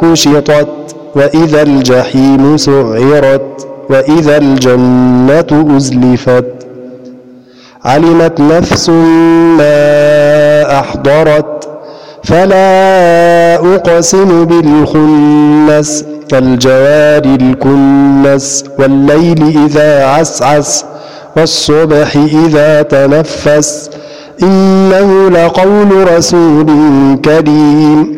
كشطت وإذا الجحيم سعرت وإذا الجنة أزلفت علمت نفس ما أحضرت فلا أقسم بالخنس الجوار الكنس والليل إذا عسعس والصبح إذا تنفس إنه لقول رسول كريم